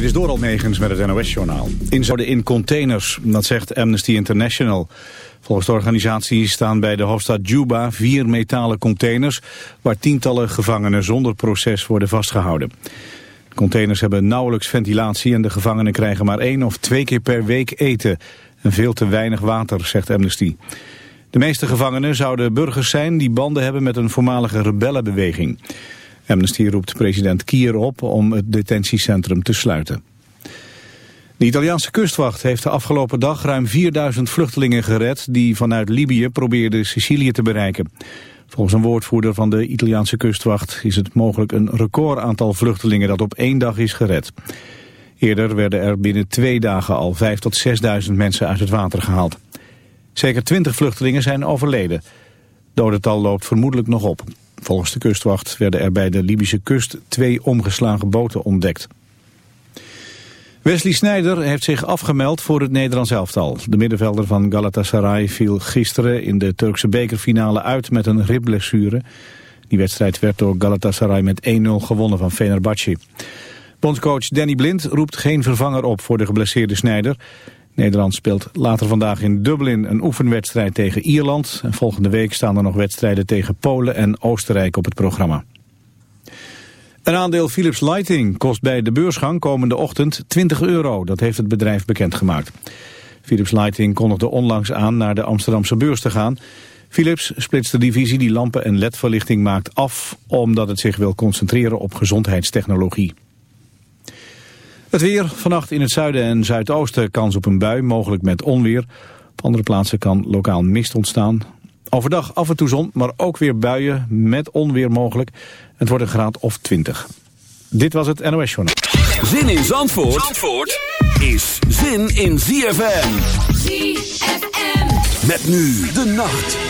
Dit is Doral Megens met het NOS-journaal. Inzouden in containers, dat zegt Amnesty International. Volgens de organisatie staan bij de hoofdstad Juba vier metalen containers... waar tientallen gevangenen zonder proces worden vastgehouden. De containers hebben nauwelijks ventilatie... en de gevangenen krijgen maar één of twee keer per week eten... en veel te weinig water, zegt Amnesty. De meeste gevangenen zouden burgers zijn die banden hebben met een voormalige rebellenbeweging... Amnesty roept president Kier op om het detentiecentrum te sluiten. De Italiaanse kustwacht heeft de afgelopen dag ruim 4000 vluchtelingen gered... die vanuit Libië probeerden Sicilië te bereiken. Volgens een woordvoerder van de Italiaanse kustwacht... is het mogelijk een record aantal vluchtelingen dat op één dag is gered. Eerder werden er binnen twee dagen al 5 tot 6.000 mensen uit het water gehaald. Zeker 20 vluchtelingen zijn overleden. Dodental loopt vermoedelijk nog op. Volgens de kustwacht werden er bij de Libische kust twee omgeslagen boten ontdekt. Wesley Sneijder heeft zich afgemeld voor het Nederlands elftal. De middenvelder van Galatasaray viel gisteren in de Turkse bekerfinale uit met een ribblessure. Die wedstrijd werd door Galatasaray met 1-0 gewonnen van Fenerbahce. Bondscoach Danny Blind roept geen vervanger op voor de geblesseerde Sneijder. Nederland speelt later vandaag in Dublin een oefenwedstrijd tegen Ierland. En volgende week staan er nog wedstrijden tegen Polen en Oostenrijk op het programma. Een aandeel Philips Lighting kost bij de beursgang komende ochtend 20 euro. Dat heeft het bedrijf bekendgemaakt. Philips Lighting kondigde onlangs aan naar de Amsterdamse beurs te gaan. Philips splitst de divisie die lampen en ledverlichting maakt af... omdat het zich wil concentreren op gezondheidstechnologie. Het weer, vannacht in het zuiden en zuidoosten kans op een bui, mogelijk met onweer. Op andere plaatsen kan lokaal mist ontstaan. Overdag af en toe zon, maar ook weer buien met onweer mogelijk. Het wordt een graad of 20. Dit was het NOS Journal. Zin in Zandvoort, Zandvoort is zin in ZFM. ZFM. Met nu de nacht.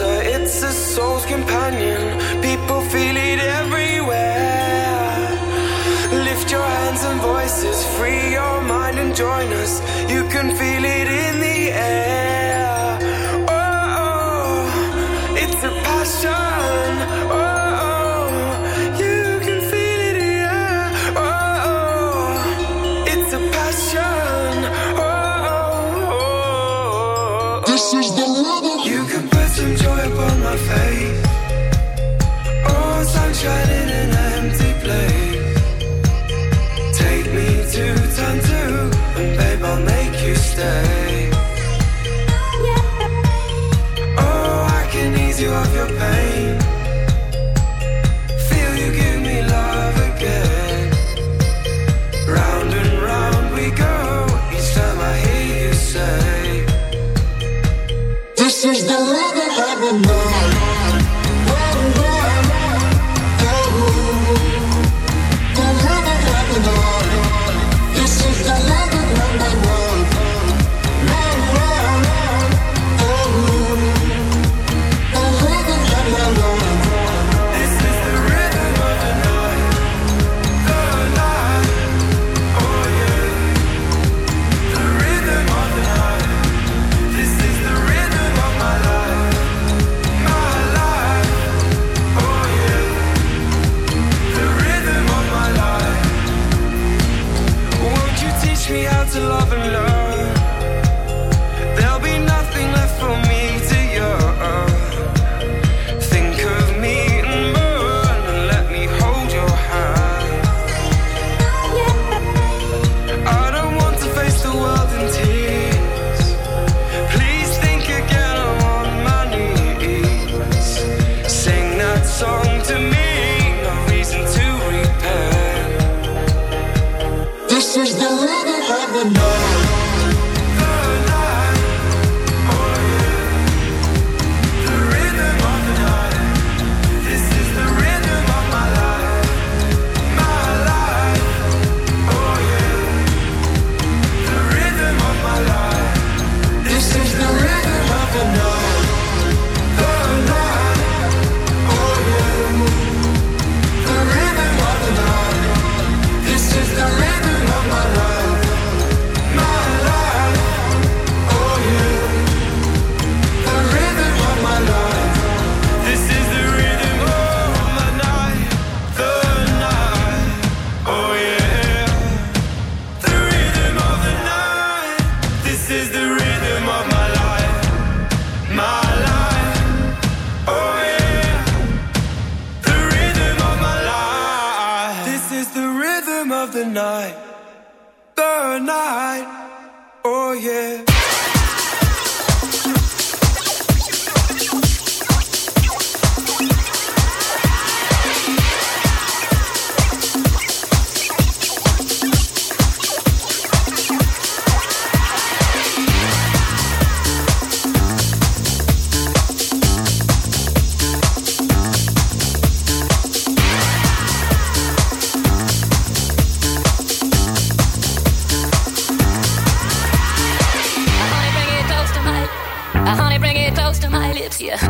answer. It's a soul's companion. People feel it everywhere. Lift your hands and voices, free your mind and join us. You can feel it.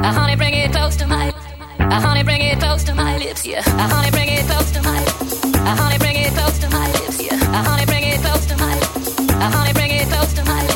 I honey, bring it close to my. Uh, honey, bring it close to my lips, yeah. I honey, bring it close to my. Honey, bring it close to my lips, yeah. Honey, bring it close to my. Honey, bring it close to my.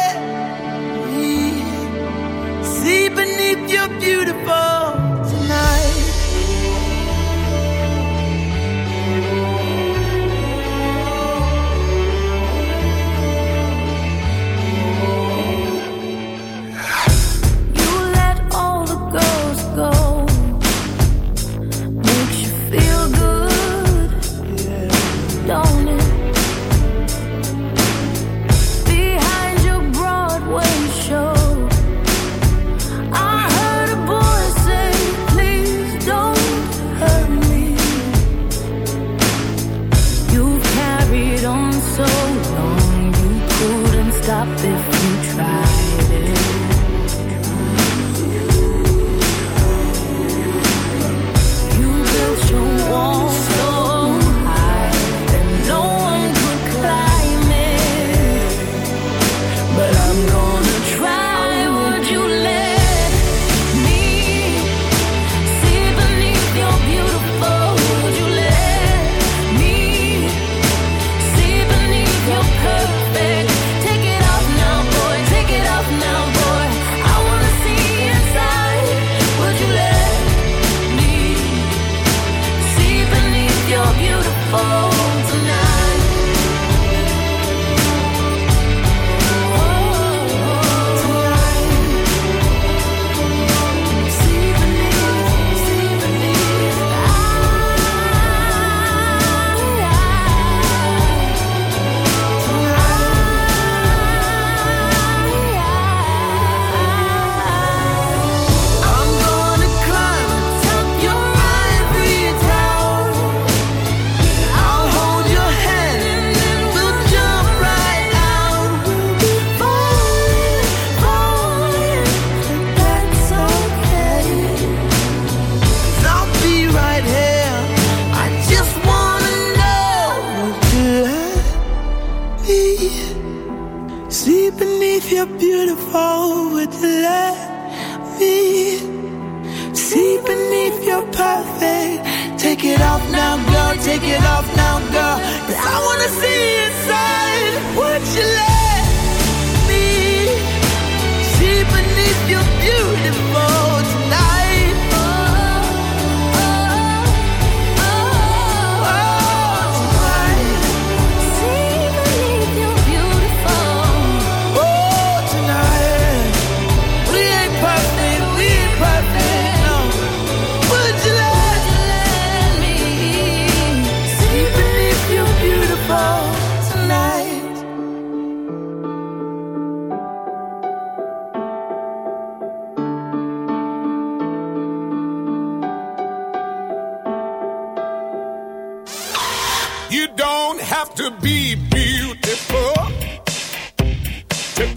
beautiful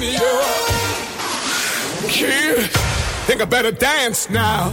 honey, you're. Think I better dance now.